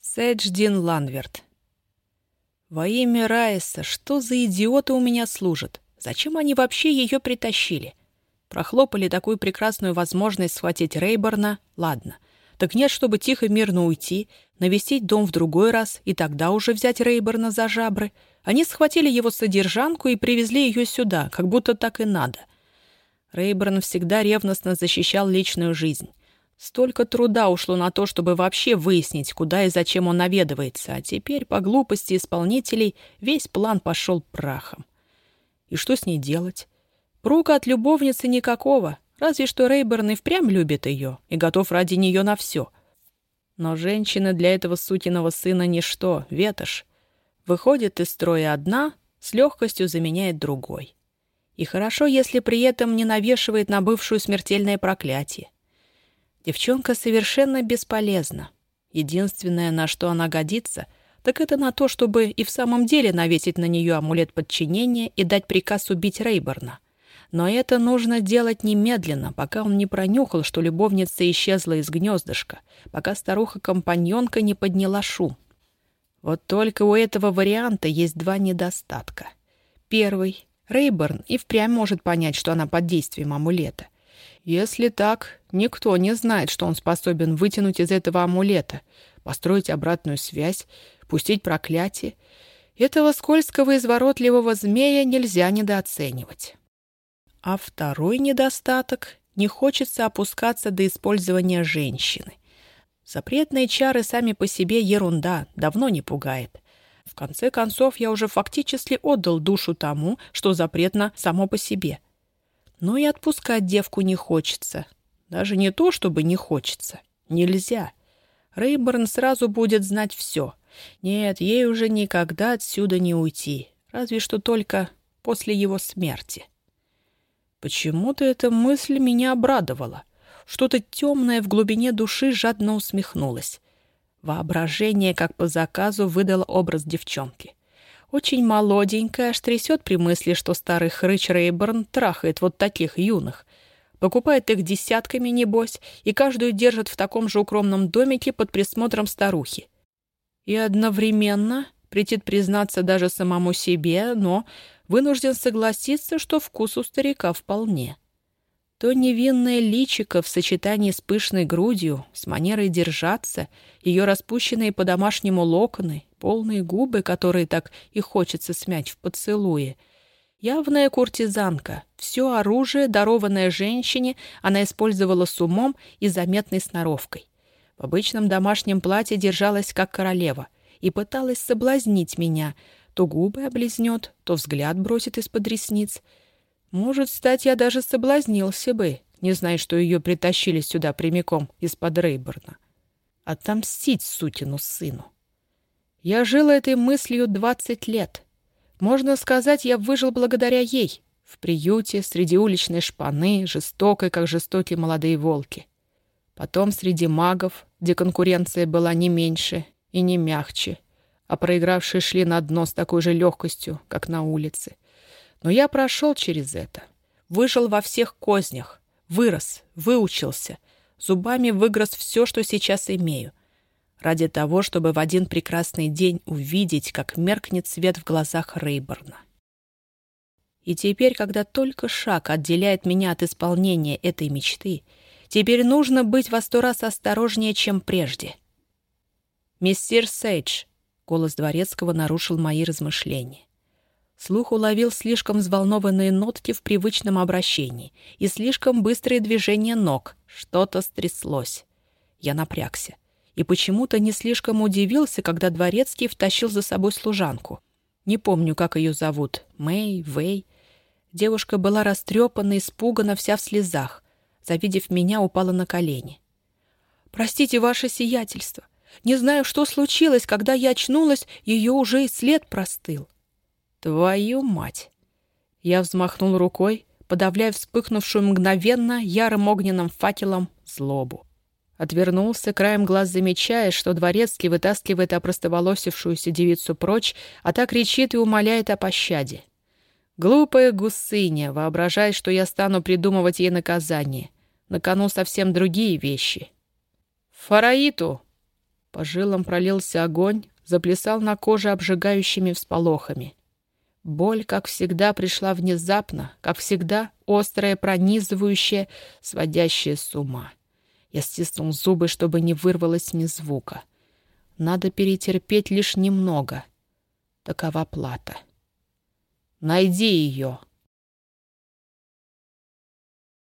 Сэдждин Ланверт. Во имя Райса, что за идиоты у меня служат? Зачем они вообще ее притащили? Прохлопали такую прекрасную возможность схватить Рейборна, ладно. Так нет, чтобы тихо мирно уйти, навестить дом в другой раз и тогда уже взять Рейборна за жабры. Они схватили его содержанку и привезли ее сюда, как будто так и надо. Рейборн всегда ревностно защищал личную жизнь. Столько труда ушло на то, чтобы вообще выяснить, куда и зачем он наведывается, а теперь, по глупости исполнителей, весь план пошел прахом. И что с ней делать? Прука от любовницы никакого, разве что Рейберн и впрямь любит ее и готов ради нее на все. Но женщина для этого сукиного сына ничто, ветошь. Выходит из строя одна, с легкостью заменяет другой. И хорошо, если при этом не навешивает на бывшую смертельное проклятие. Девчонка совершенно бесполезна. Единственное, на что она годится, так это на то, чтобы и в самом деле навесить на нее амулет подчинения и дать приказ убить Рейборна. Но это нужно делать немедленно, пока он не пронюхал, что любовница исчезла из гнездышка, пока старуха-компаньонка не подняла шум. Вот только у этого варианта есть два недостатка. Первый. Рейборн и впрямь может понять, что она под действием амулета — если так, никто не знает, что он способен вытянуть из этого амулета, построить обратную связь, пустить проклятие. Этого скользкого изворотливого змея нельзя недооценивать. А второй недостаток — не хочется опускаться до использования женщины. Запретные чары сами по себе ерунда, давно не пугает. В конце концов, я уже фактически отдал душу тому, что запретно само по себе — но и отпускать девку не хочется. Даже не то, чтобы не хочется. Нельзя. Рейборн сразу будет знать все. Нет, ей уже никогда отсюда не уйти. Разве что только после его смерти. Почему-то эта мысль меня обрадовала. Что-то темное в глубине души жадно усмехнулось. Воображение, как по заказу, выдало образ девчонки. Очень молоденькая, аж трясет при мысли, что старый хрыч Рейборн трахает вот таких юных. Покупает их десятками, небось, и каждую держит в таком же укромном домике под присмотром старухи. И одновременно, претит признаться даже самому себе, но вынужден согласиться, что вкус у старика вполне. То невинное личико в сочетании с пышной грудью, с манерой держаться, ее распущенные по-домашнему локоны, полные губы, которые так и хочется смять в поцелуе. Явная куртизанка. Все оружие, дарованное женщине, она использовала с умом и заметной сноровкой. В обычном домашнем платье держалась как королева и пыталась соблазнить меня. То губы облизнет, то взгляд бросит из-под ресниц. Может, стать я даже соблазнился бы, не зная, что ее притащили сюда прямиком из-под Рейборна. Отомстить сутину сыну. Я жил этой мыслью двадцать лет. Можно сказать, я выжил благодаря ей. В приюте, среди уличной шпаны, жестокой, как жестокие молодые волки. Потом среди магов, где конкуренция была не меньше и не мягче, а проигравшие шли на дно с такой же легкостью, как на улице. Но я прошел через это. Выжил во всех кознях. Вырос, выучился. Зубами выгрыз все, что сейчас имею ради того, чтобы в один прекрасный день увидеть, как меркнет свет в глазах Рейборна. И теперь, когда только шаг отделяет меня от исполнения этой мечты, теперь нужно быть во сто раз осторожнее, чем прежде. «Мистер Сейдж», — голос Дворецкого нарушил мои размышления. Слух уловил слишком взволнованные нотки в привычном обращении и слишком быстрые движения ног. Что-то стряслось. Я напрягся и почему-то не слишком удивился, когда Дворецкий втащил за собой служанку. Не помню, как ее зовут. Мэй, Вэй. Девушка была растрепана, испугана, вся в слезах. Завидев меня, упала на колени. «Простите, ваше сиятельство. Не знаю, что случилось. Когда я очнулась, ее уже и след простыл». «Твою мать!» Я взмахнул рукой, подавляя вспыхнувшую мгновенно ярым огненным факелом злобу. Отвернулся, краем глаз замечая, что дворецкий вытаскивает опростоволосившуюся девицу прочь, а та кричит и умоляет о пощаде. Глупая гусыня, воображая, что я стану придумывать ей наказание. На кону совсем другие вещи. «Фараиту!» По жилам пролился огонь, заплясал на коже обжигающими всполохами. Боль, как всегда, пришла внезапно, как всегда, острая, пронизывающая, сводящая с ума. Я стиснул зубы, чтобы не вырвалось ни звука. Надо перетерпеть лишь немного. Такова плата. «Найди ее!»